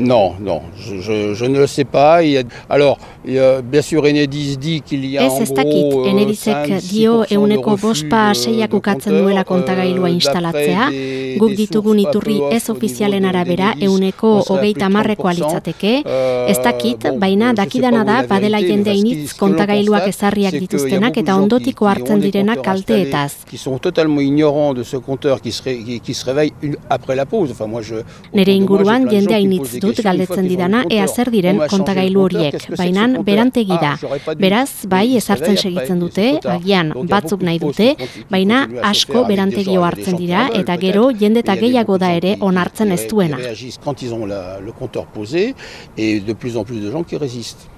Non, non, je, je, je, ne le sais pas. Il a, alors, il bien sûr, Enedis dit qu'il y a Ez ez dakit, Enedisek dio euneko bospa seiak ukatzen duela kontagailua instalatzea, guk ditugun iturri ez ofizialen arabera euneko hogeita marreko alitzateke, ez dakit, baina dakidana da badela jende initz kontagailuak ezarriak dituztenak eta ondotiko hartzen direnak kalteetaz. Nere inguruan jendea initz dut galdetzen didana ea zer diren kontagailu horiek, baina berantegi da. Beraz, bai ezartzen segitzen dute, agian batzuk nahi dute, baina asko berantegio hartzen dira eta gero jende eta gehiago da ere onartzen ez duena. Quand ils ont le compteur posé et de plus en plus de gens qui résistent.